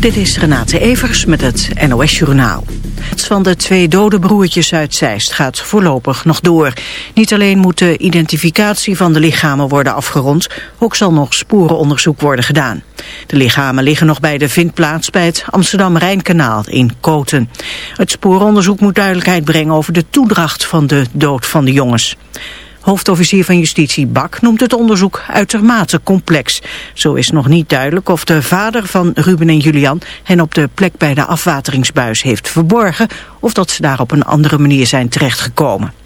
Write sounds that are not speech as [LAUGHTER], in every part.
Dit is Renate Evers met het NOS Journaal. Het van de twee dode broertjes uit Zeist gaat voorlopig nog door. Niet alleen moet de identificatie van de lichamen worden afgerond... ook zal nog sporenonderzoek worden gedaan. De lichamen liggen nog bij de vindplaats bij het Amsterdam-Rijnkanaal in Koten. Het sporenonderzoek moet duidelijkheid brengen over de toedracht van de dood van de jongens. Hoofdofficier van Justitie Bak noemt het onderzoek uitermate complex. Zo is nog niet duidelijk of de vader van Ruben en Julian hen op de plek bij de afwateringsbuis heeft verborgen of dat ze daar op een andere manier zijn terechtgekomen.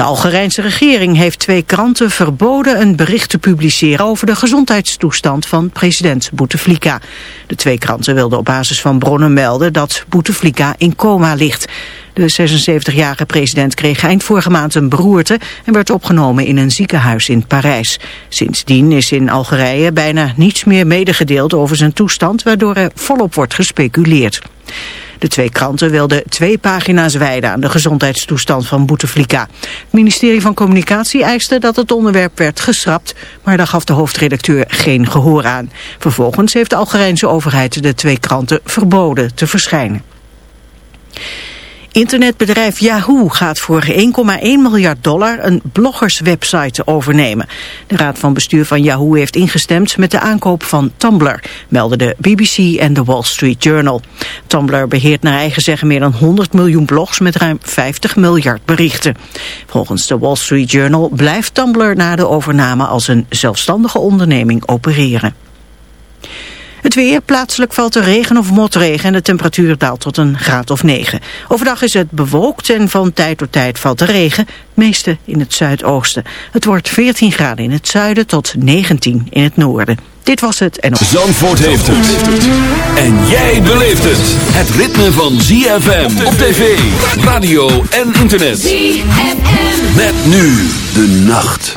De Algerijnse regering heeft twee kranten verboden een bericht te publiceren over de gezondheidstoestand van president Bouteflika. De twee kranten wilden op basis van bronnen melden dat Bouteflika in coma ligt. De 76-jarige president kreeg eind vorige maand een beroerte en werd opgenomen in een ziekenhuis in Parijs. Sindsdien is in Algerije bijna niets meer medegedeeld over zijn toestand, waardoor er volop wordt gespeculeerd. De twee kranten wilden twee pagina's wijden aan de gezondheidstoestand van Bouteflika. Het ministerie van Communicatie eiste dat het onderwerp werd geschrapt, maar daar gaf de hoofdredacteur geen gehoor aan. Vervolgens heeft de Algerijnse overheid de twee kranten verboden te verschijnen. Internetbedrijf Yahoo gaat voor 1,1 miljard dollar een bloggerswebsite overnemen. De raad van bestuur van Yahoo heeft ingestemd met de aankoop van Tumblr, melden de BBC en de Wall Street Journal. Tumblr beheert naar eigen zeggen meer dan 100 miljoen blogs met ruim 50 miljard berichten. Volgens de Wall Street Journal blijft Tumblr na de overname als een zelfstandige onderneming opereren. Het weer, plaatselijk valt er regen of motregen en de temperatuur daalt tot een graad of 9. Overdag is het bewolkt en van tijd tot tijd valt er regen, meeste in het zuidoosten. Het wordt 14 graden in het zuiden tot 19 in het noorden. Dit was het en... Zandvoort heeft het. En jij beleeft het. Het ritme van ZFM op tv, radio en internet. ZFM. Met nu de nacht.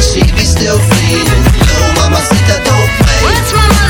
She be still feeding Little mama said that don't play What's mama.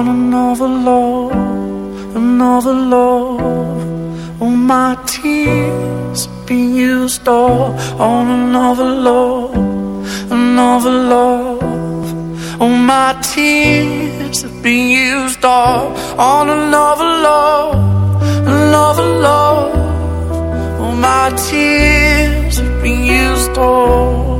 on another love, another love. All my tears being used all on another love, another love. All my tears been used all on another love, another love. All my tears been used all.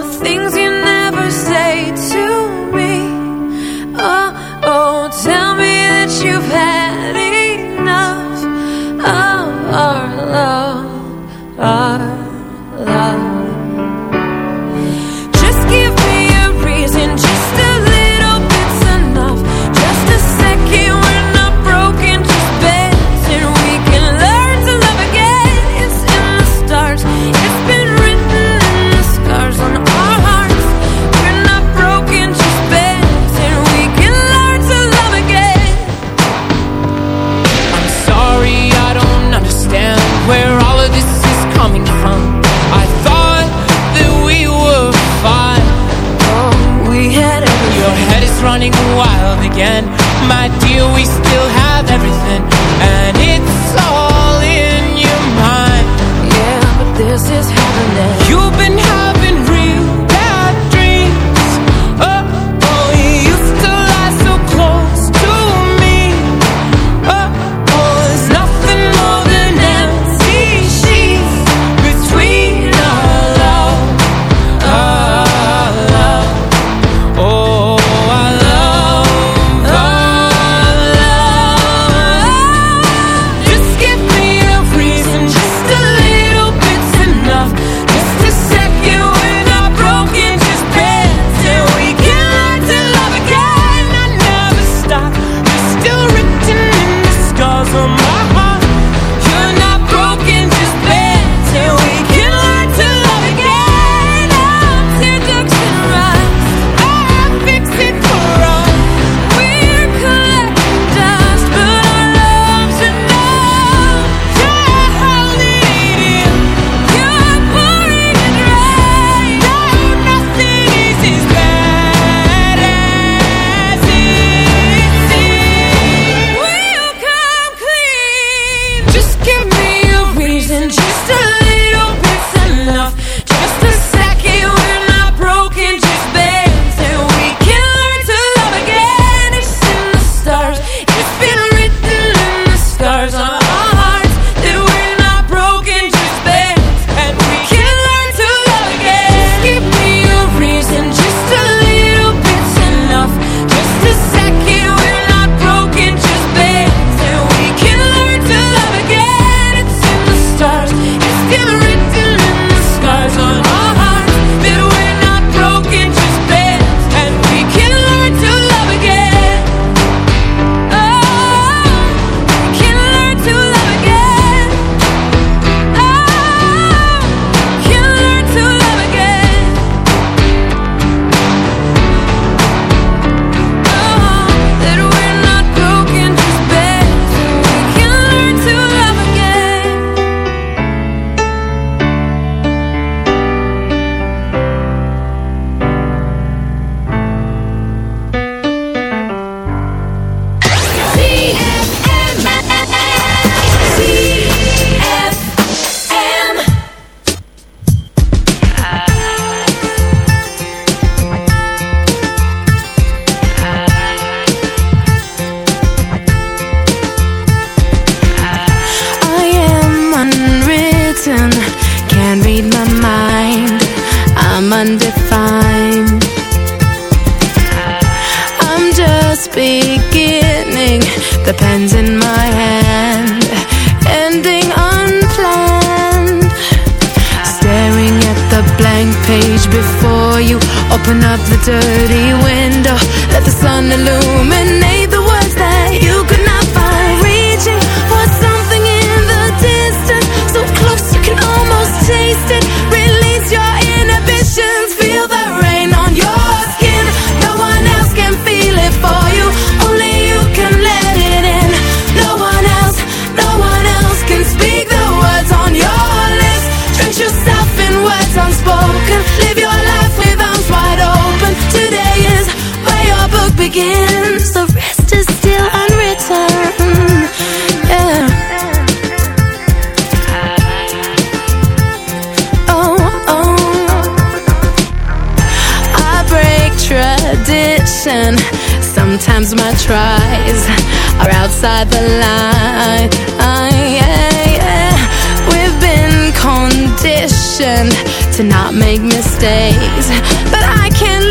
child again. My dear, we still have everything And it's all in your mind. Yeah, but this is happening begins, the rest is still unwritten. Yeah. Oh, oh. I break tradition. Sometimes my tries are outside the line. Yeah, yeah. We've been conditioned to not make mistakes, but I can't.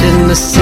in the sea.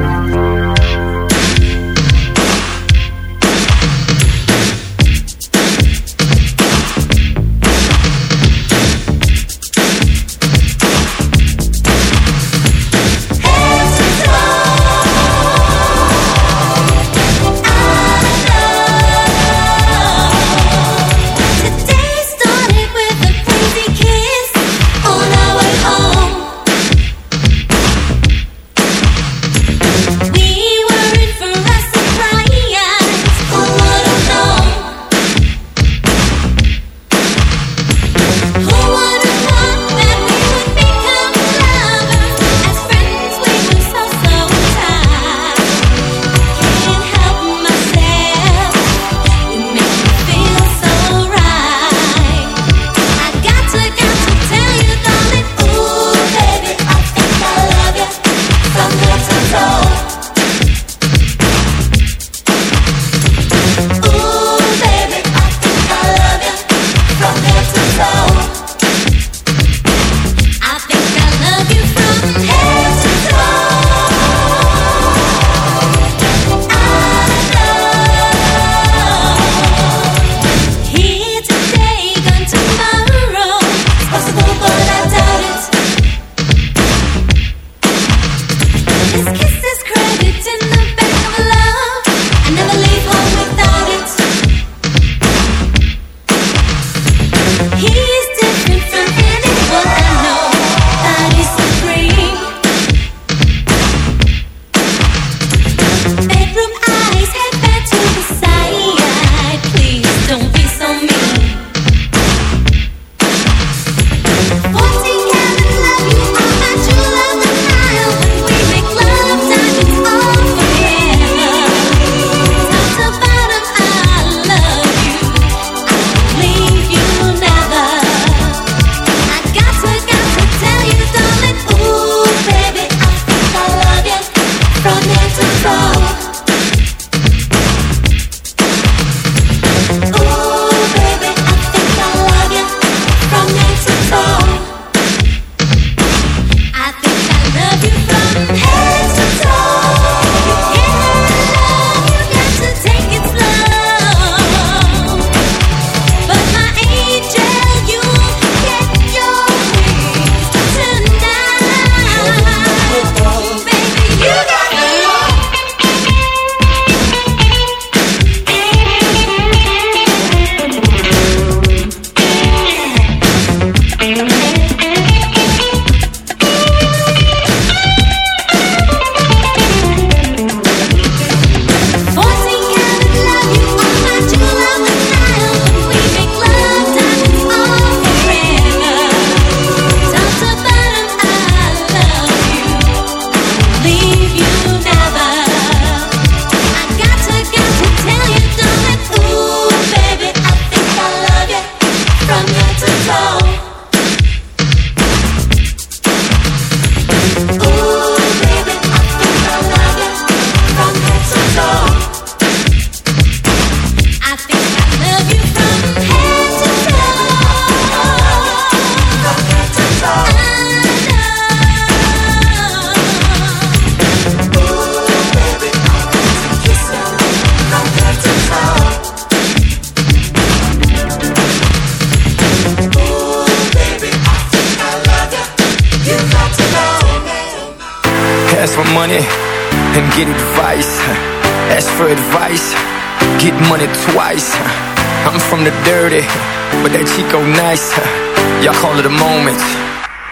But that Chico nice, [LAUGHS] y'all call it a moment,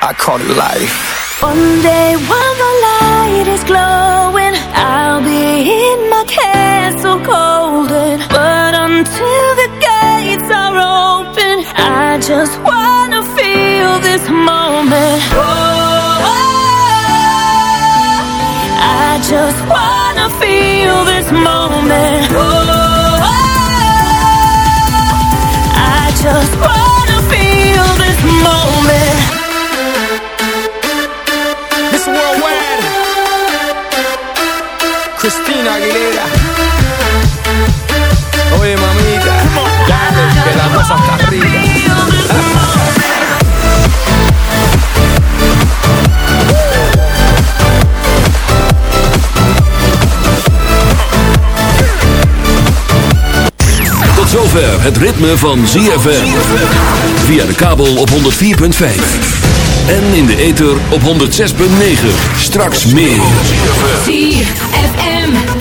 I call it life. One day when the light is glowing, I'll be in my castle golden. But until the gates are open, I just wanna feel this moment. Oh, oh, oh I just wanna feel this moment. Oh, Cristina Aguilera. Oye, mamita, dale, que la cosa está rica. zover het ritme van ZFM. Via de kabel op 104.5. En in de ether op 106.9. Straks meer. ZFM.